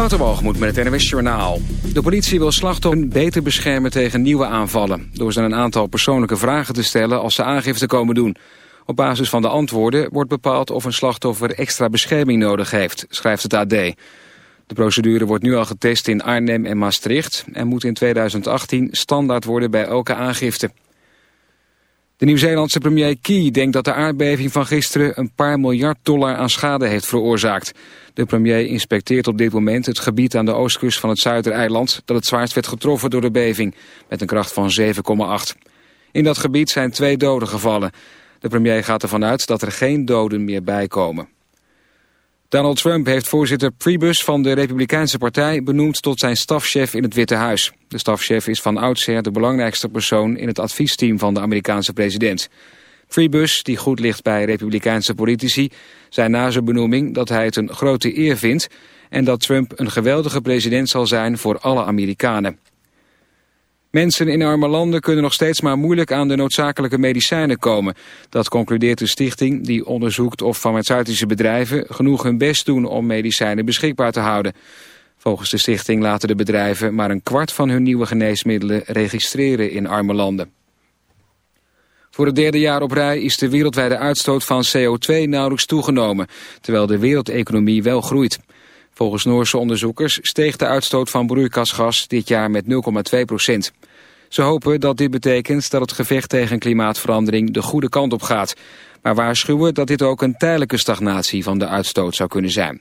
Waterwalgemoed met het NWS Journaal. De politie wil slachtoffers beter beschermen tegen nieuwe aanvallen... door ze een aantal persoonlijke vragen te stellen als ze aangifte komen doen. Op basis van de antwoorden wordt bepaald of een slachtoffer extra bescherming nodig heeft, schrijft het AD. De procedure wordt nu al getest in Arnhem en Maastricht... en moet in 2018 standaard worden bij elke aangifte. De Nieuw-Zeelandse premier Key denkt dat de aardbeving van gisteren een paar miljard dollar aan schade heeft veroorzaakt. De premier inspecteert op dit moment het gebied aan de oostkust van het Zuidereiland dat het zwaarst werd getroffen door de beving, met een kracht van 7,8. In dat gebied zijn twee doden gevallen. De premier gaat ervan uit dat er geen doden meer bijkomen. Donald Trump heeft voorzitter Priebus van de Republikeinse Partij benoemd tot zijn stafchef in het Witte Huis. De stafchef is van oudsher de belangrijkste persoon in het adviesteam van de Amerikaanse president. Priebus, die goed ligt bij Republikeinse politici, zei na zijn benoeming dat hij het een grote eer vindt en dat Trump een geweldige president zal zijn voor alle Amerikanen. Mensen in arme landen kunnen nog steeds maar moeilijk aan de noodzakelijke medicijnen komen. Dat concludeert de stichting die onderzoekt of farmaceutische bedrijven genoeg hun best doen om medicijnen beschikbaar te houden. Volgens de stichting laten de bedrijven maar een kwart van hun nieuwe geneesmiddelen registreren in arme landen. Voor het derde jaar op rij is de wereldwijde uitstoot van CO2 nauwelijks toegenomen, terwijl de wereldeconomie wel groeit. Volgens Noorse onderzoekers steeg de uitstoot van broeikasgas dit jaar met 0,2 procent. Ze hopen dat dit betekent dat het gevecht tegen klimaatverandering de goede kant op gaat. Maar waarschuwen dat dit ook een tijdelijke stagnatie van de uitstoot zou kunnen zijn.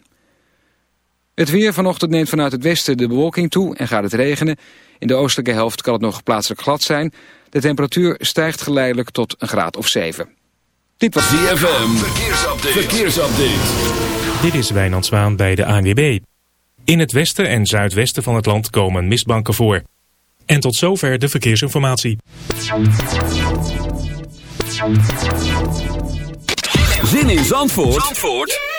Het weer vanochtend neemt vanuit het westen de bewolking toe en gaat het regenen. In de oostelijke helft kan het nog plaatselijk glad zijn. De temperatuur stijgt geleidelijk tot een graad of 7. Dit was. Verkeersupdate. Verkeersupdate. Dit is Wijnand Zwaan bij de ANWB. In het westen en zuidwesten van het land komen mistbanken voor. En tot zover de verkeersinformatie. Zin in Zandvoort, Zandvoort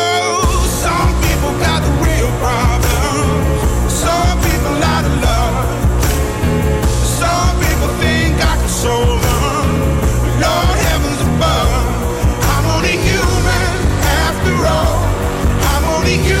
Tony Good.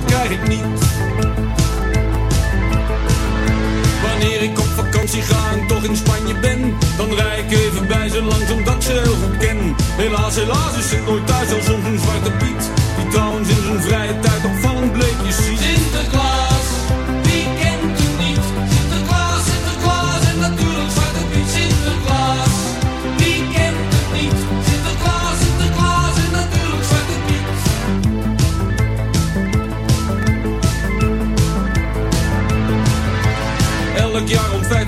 krijg ik niet. Wanneer ik op vakantie ga en toch in Spanje ben, dan rij ik even bij ze langs omdat ze heel goed ken. Helaas, helaas is het nooit thuis als soms een zwarte piet.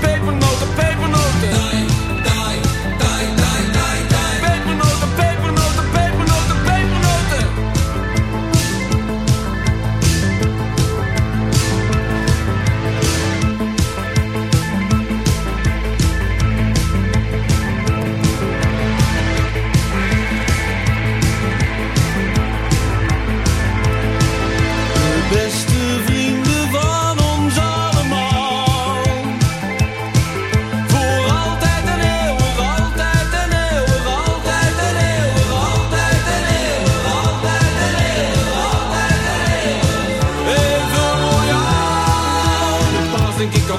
Paper when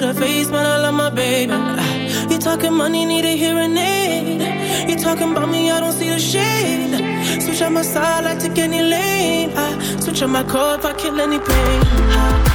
with a face, but I love my baby. You talking money, need a hearing aid. You talking about me, I don't see the shade. Switch on my side, I take any lane. I switch on my core if I kill any pain. I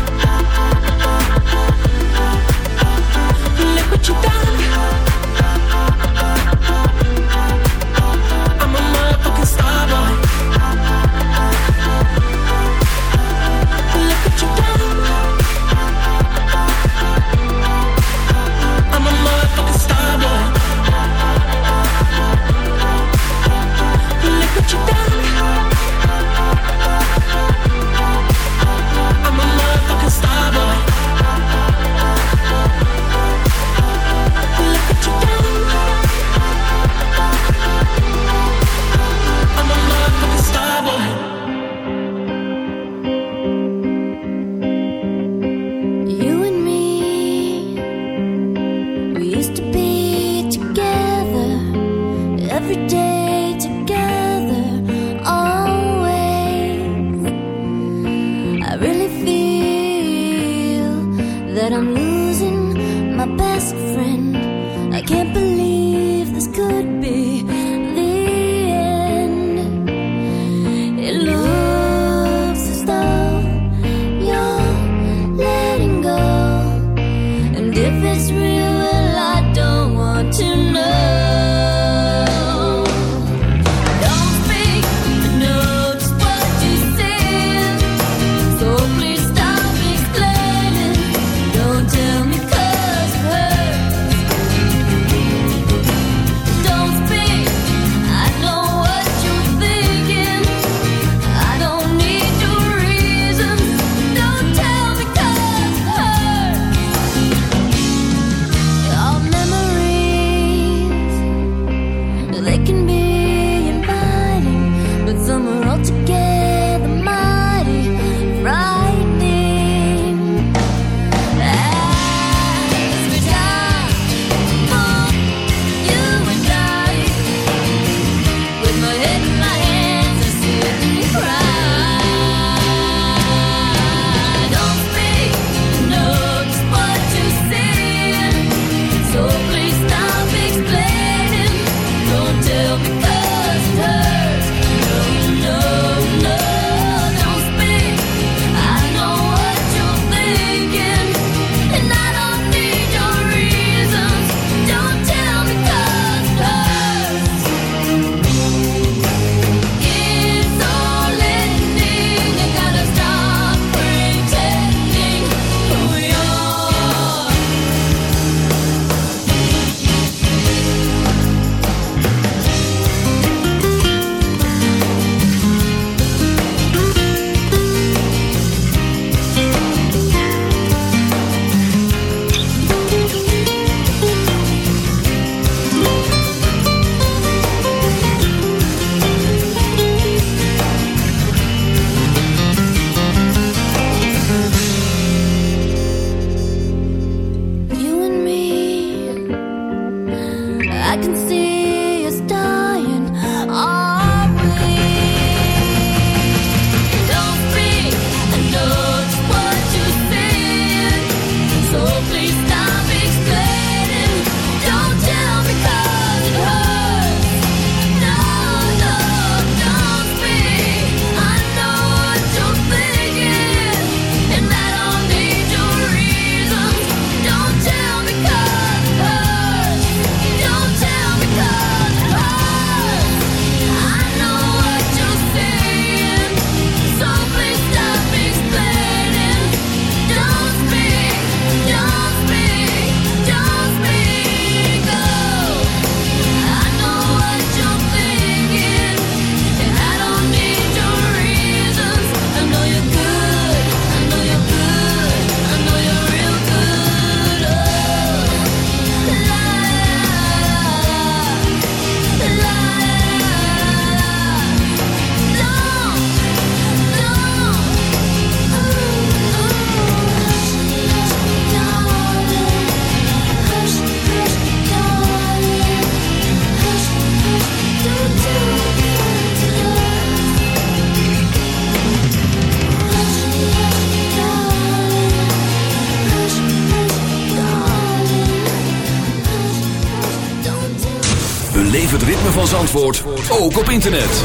ook op internet.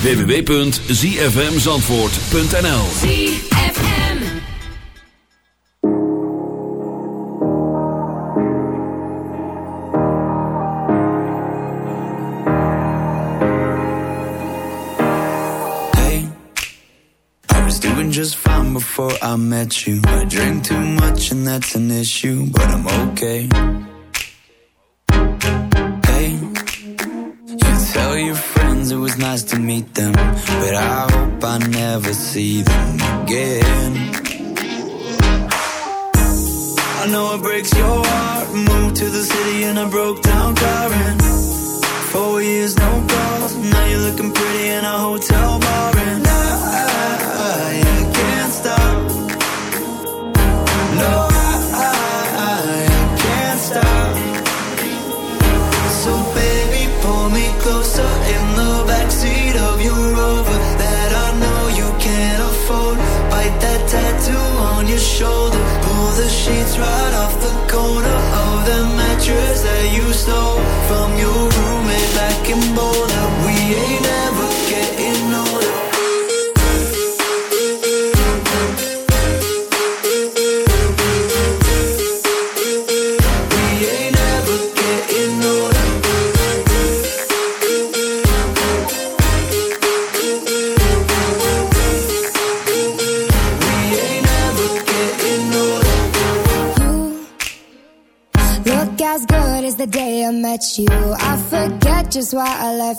www.zfmzandvoort.nl Hey, I was doing just fine before I met you. I drink too much and that's an issue, but I'm okay.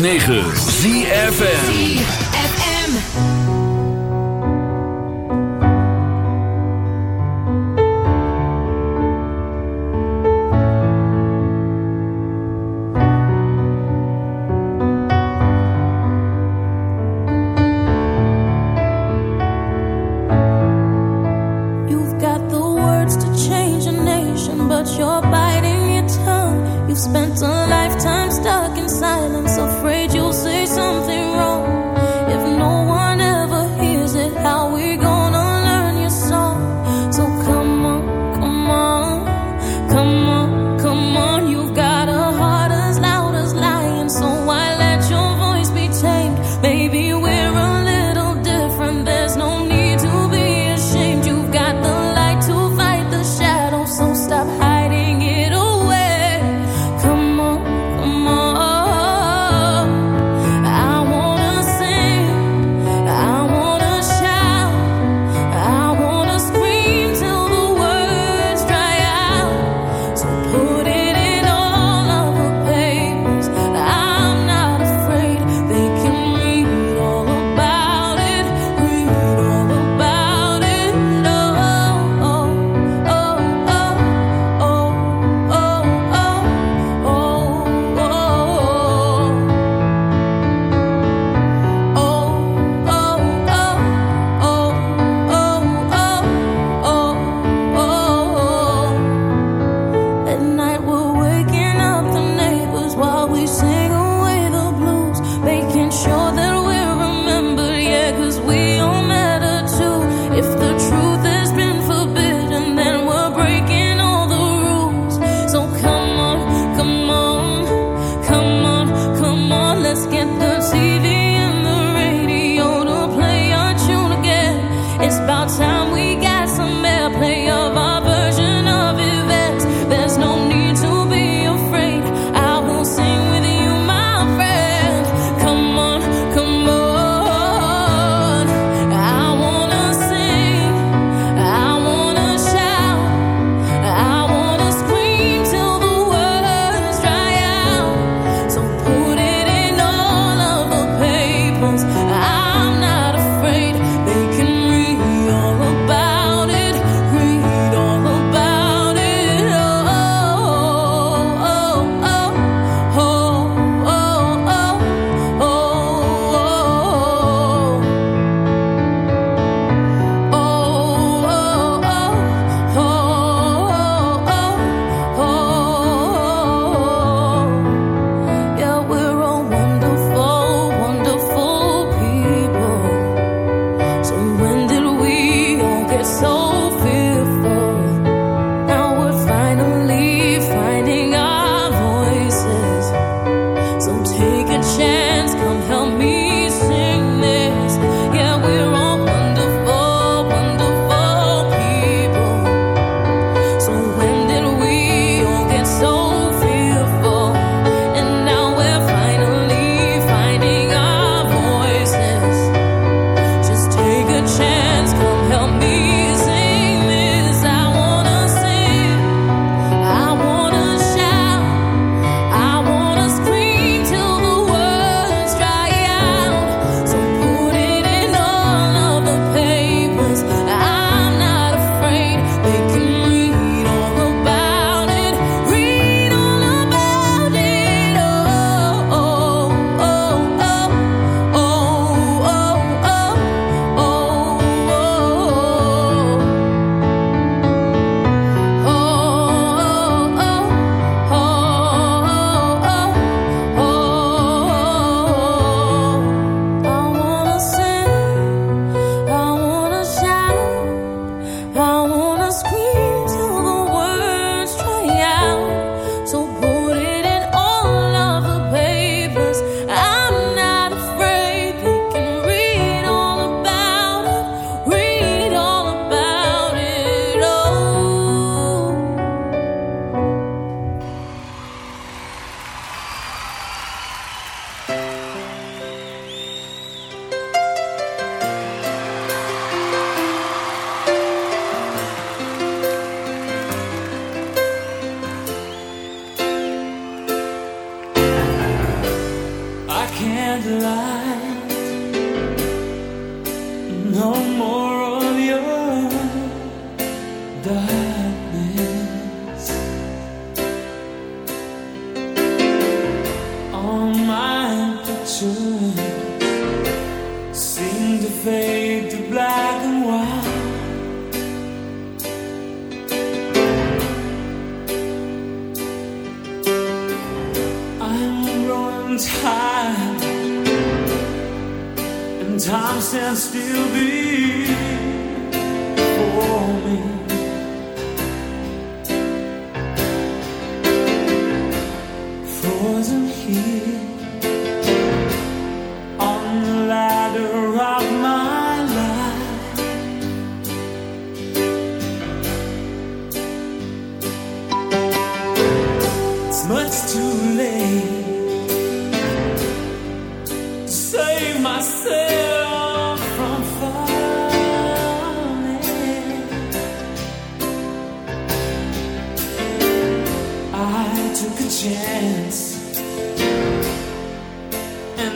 negen ZFM You've got the words to change a nation, but you're biting your tongue. You've spent a lifetime. stuck in silence, afraid you'll say something.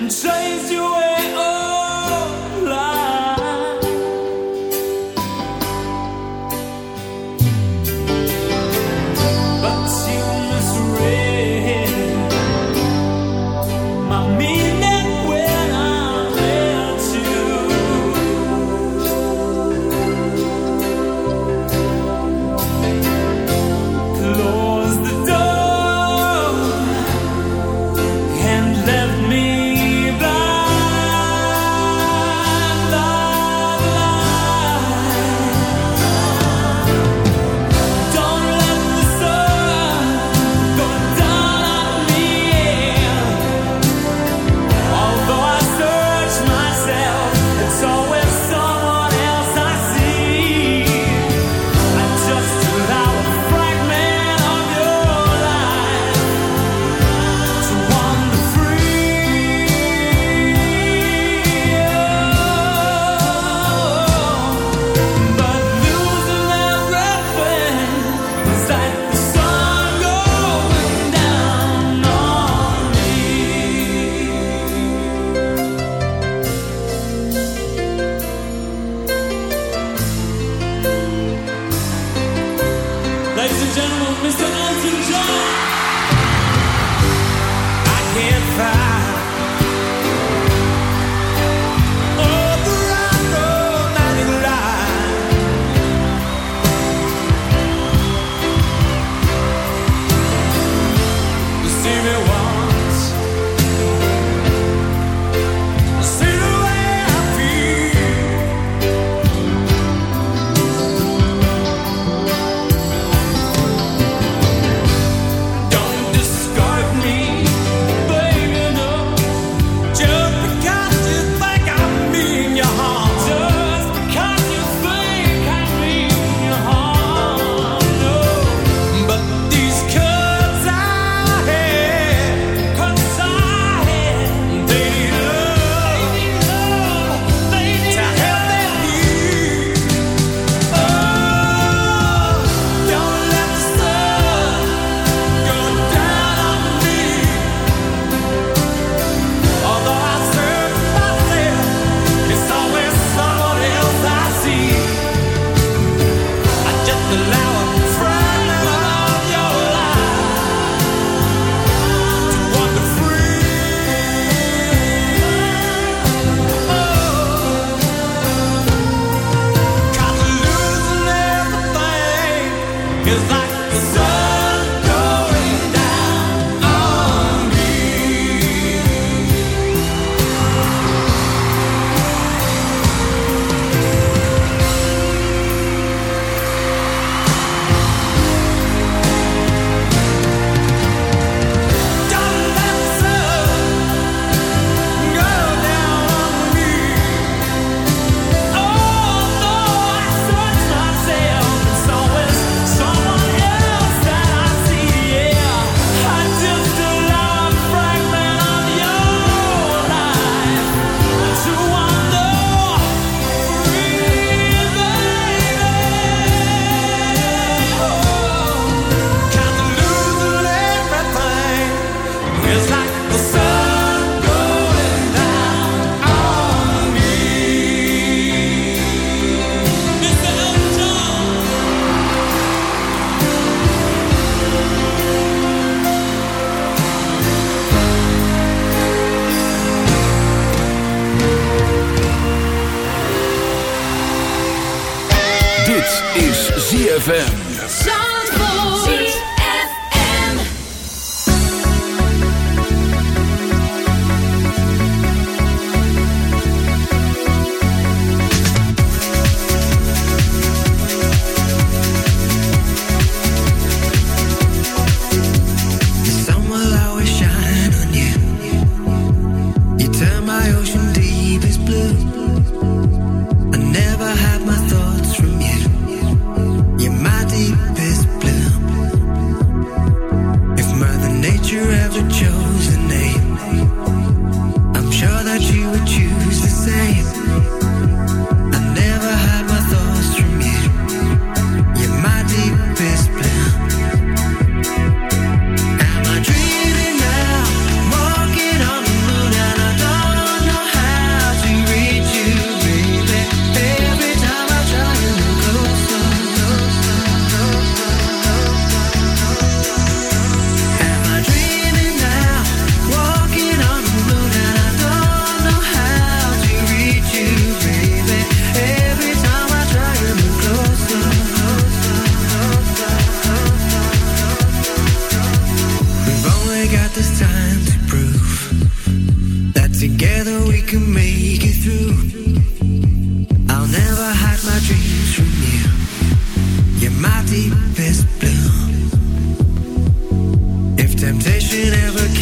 And chased you I got this time to prove that together we can make it through. I'll never hide my dreams from you. You're my deepest blue. If temptation ever came.